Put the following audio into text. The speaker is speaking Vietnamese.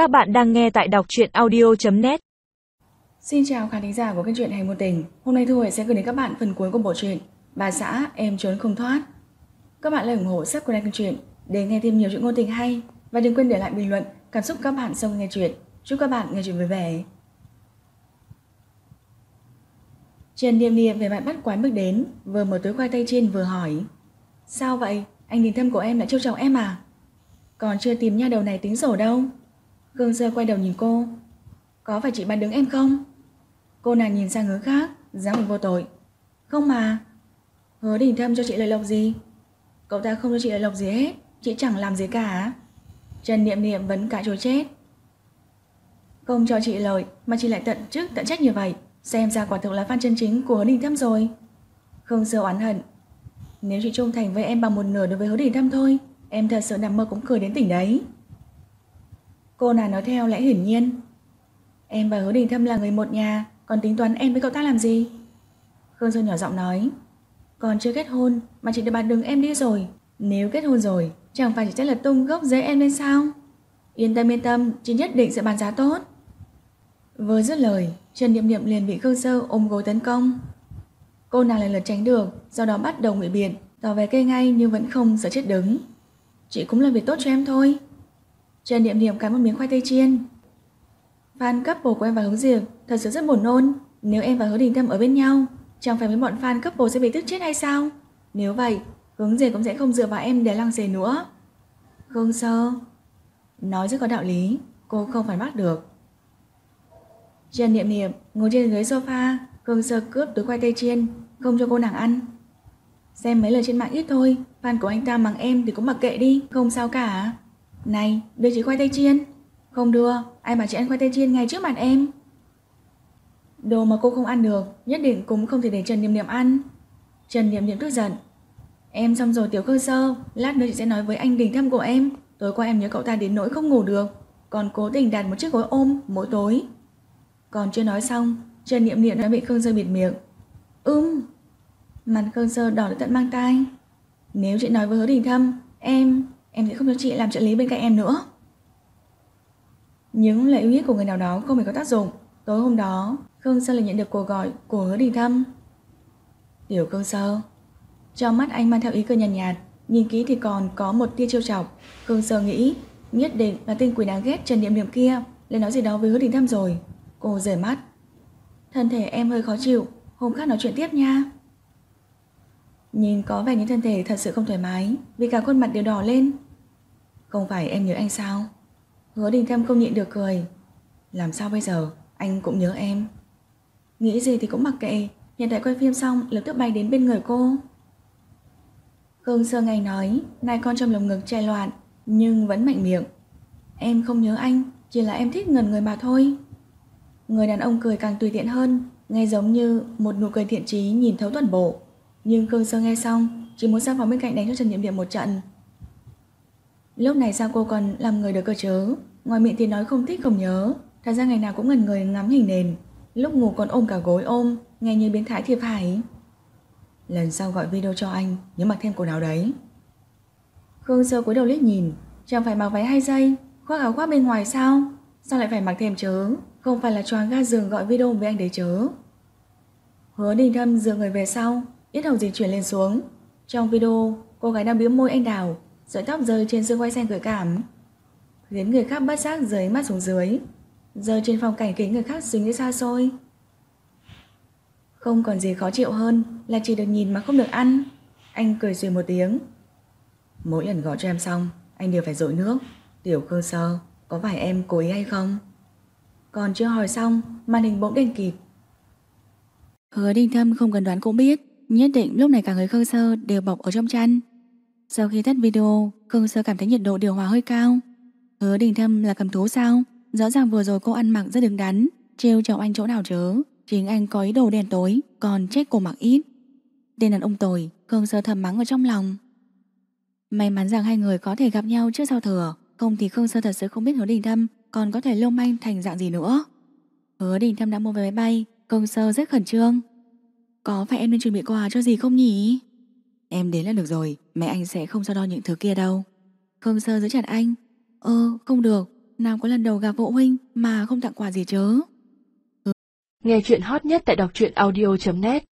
Các bạn đang nghe tại đọc truyện audio.net Xin chào khán thính giả của kênh truyện Hành Một Tình Hôm nay Thu Huệ sẽ gửi đến các bạn phần cuối của bộ truyện Bà xã em trốn không thoát. Các bạn hãy ủng hộ subscribe kênh truyện để nghe thêm nhiều chuyện ngôn tình hay. Và đừng quên để lại bình luận, cảm xúc các bạn sau khi nghe truyện Chúc các bạn nghe truyện vui vẻ. Trần Niệm Niệm về mặt bắt quái bước đến, Vừa mở túi khoai tây trên vừa hỏi, Sao vậy? Anh đình thâm của em đã trêu chọc em à? Còn chưa tìm nha đầu này tính sổ đâu. Khương Sơ quay đầu nhìn cô. Có phải chị bán đứng em không? Cô nàng nhìn sang hướng khác, dáng mình vô tội. Không mà. Hứa đình thâm cho chị lời lộc gì? Cậu ta không cho chị lời lộc gì hết. Chị chẳng làm gì cả. Trần Niệm Niệm vẫn cả trôi chết. Không cho chị lời, Mà chị lại tận chức, tận trách như vậy. Xem ra quả thực là fan chân chính của hứa đình thâm rồi. Khương sơ oán hận. Nếu chị trung thành với em bằng một nửa đối với hứa đình thâm thôi, Em thật sự nằm mơ cũng cười đến tỉnh đấy. Cô nàng nói theo lẽ hiển nhiên. Em và hứa đình thâm là người một nhà, Còn tính toán em với cậu ta làm gì? Khương Sơn nhỏ giọng nói, Còn chưa kết hôn mà chị đã bàn đứng em đi rồi. Nếu kết hôn rồi, Chẳng phải chỉ chắc là tung gốc dễ em lên sao? Yên tâm yên tâm, Chị nhất định sẽ bán giá tốt. Vừa dứt lời, Trần Niệm Niệm liền bị Khương Sơ ôm gối tấn công. Cô nàng lần lượt tránh được, Sau đó bắt đầu ngụy biện, Tỏ vẻ cây ngay nhưng vẫn không sợ chết đứng. Chị cũng làm việc tốt cho em thôi. Trần Niệm Niệm cắn một miếng khoai tây chiên. Fan couple của em và Hướng Diệp, Thật sự rất buồn nôn. Nếu em và Hứa Đình Thâm ở bên nhau, Chẳng phải mấy bọn fan couple sẽ bị tức chết hay sao? Nếu vậy, Hướng Diệp cũng sẽ không dựa vào em để lăng xề nữa. Không Sơ. Nói rất có đạo lý, Cô không phải bắt được. Trần Niệm Niệm, ngồi trên ghế sofa cường Sơ cướp túi khoai tây chiên, Không cho cô nàng ăn. Xem mấy lời trên mạng ít thôi Fan của anh ta mắng em thì cũng mặc kệ đi, Không sao cả. Này đưa chị khoai tây chiên. Không đưa Ai mà chị ăn khoai tây chiên ngay trước mặt em? Đồ mà cô không ăn được Nhất định cũng không thể để Trần Niệm Niệm ăn. Trần Niệm Niệm tức giận. Em xong rồi tiểu cơ sơ Lát nữa chị sẽ nói với anh đình thăm của em. Tối qua em nhớ cậu ta đến nỗi không ngủ được Còn cố tình đặt một chiếc gối ôm mỗi tối. Còn chưa nói xong Trần Niệm Niệm đã bị Khương Sơ bịt miệng. Ưm Mặt Khương Sơ đỏ đến tận mang tai. Nếu chị nói với hứa đình thâm Em, em sẽ không cho chị làm trợ lý bên cạnh em nữa. Những lời uy hiếp của người nào đó không hề có tác dụng. Tối hôm đó Khương Sơ lại nhận được cuộc gọi của hứa đình thâm. Tiểu Khương Sơ Trong mắt anh mang theo ý cười nhàn nhạt, nhạt Nhìn kỹ thì còn có một tia trêu chọc. Khương Sơ nghĩ Nhất định là tên quỷ đáng ghét Trần Niệm Niệm kia Lên nói gì đó với hứa đình thâm rồi. Cô rời mắt. Thân thể em hơi khó chịu Hôm khác nói chuyện tiếp nha. Nhìn có vẻ như thân thể thật sự không thoải mái, Vì cả khuôn mặt đều đỏ lên. Không phải em nhớ anh sao? Hứa đình thâm không nhịn được cười. Làm sao bây giờ? Anh cũng nhớ em. Nghĩ gì thì cũng mặc kệ. Hiện tại quay phim xong, lập tức bay đến bên người cô. Khương Sơ Ngày nói nai con trong lồng ngực chạy loạn, Nhưng vẫn mạnh miệng. Em không nhớ anh, Chỉ là em thích ngần người mà thôi. Người đàn ông cười càng tùy tiện hơn, Nghe giống như một nụ cười thiện trí nhìn thấu toàn bộ nhưng Khương Sơ nghe xong, Chỉ muốn sang phòng bên cạnh đánh cho Trần Niệm Niệm một trận. Lúc này sao cô còn làm người được cơ chớ Ngoài miệng thì nói không thích, không nhớ. Thật ra ngày nào cũng ngần người ngắm hình nền. Lúc ngủ còn ôm cả gối ôm, Nghe như biến thái thì phải. Lần sau gọi video cho anh, Nhớ mặc thêm quần áo đấy. Khương Sơ cúi đầu liếc nhìn, Chẳng phải mặc váy hai giây Khoác áo khoác bên ngoài sao? Sao lại phải mặc thêm chớ Không phải là choáng ga giường gọi video với anh đấy chớ Hứa đình thâm dựa người về sau Ít hầu dịch chuyển lên xuống. Trong video, cô gái đang biếu môi anh đào, Sợi tóc rơi trên xương quay xanh gợi cảm, Khiến người khác bất giác dưới mắt xuống dưới. Rơi trên phòng cảnh khiến người khác suy nghĩ xa xôi. Không còn gì khó chịu hơn Là chỉ được nhìn mà không được ăn. Anh cười xuyên một tiếng. Mỗi lần gọi cho em xong, Anh đều phải dội nước. Tiểu cơ sơ, Có phải em cố ý hay không? Còn chưa hỏi xong, Màn hình bỗng đèn kịp Hứa Đinh thâm không cần đoán cũng biết. Nhất định lúc này cả người Khương Sơ đều bọc ở trong chăn. Sau khi tắt video, Khương Sơ cảm thấy nhiệt độ điều hòa hơi cao. Hứa đình thâm là cầm thú sao? Rõ ràng vừa rồi cô ăn mặc rất đứng đắn, Trêu chọc anh chỗ nào chứ Chính anh có ý đồ đen tối, Còn trách cô mặc ít. Tên đàn ông tồi, Khương Sơ thầm mắng ở trong lòng. May mắn rằng hai người có thể gặp nhau trước sau thừa, Không thì Khương Sơ thật sự không biết hứa đình thâm Còn có thể lâu manh thành dạng gì nữa. Hứa đình thâm đã mua vé máy bay, Khương Sơ rất khẩn trương có phải em nên chuẩn bị quà cho gì không nhỉ? Em đến là được rồi Mẹ anh sẽ không so đo những thứ kia đâu. Khương Sơ giữ chặt anh. Ơ không được. Nào có lần đầu gặp phụ huynh mà không tặng quà gì chớ Nghe chuyện hot nhất tại đọc truyện audio.net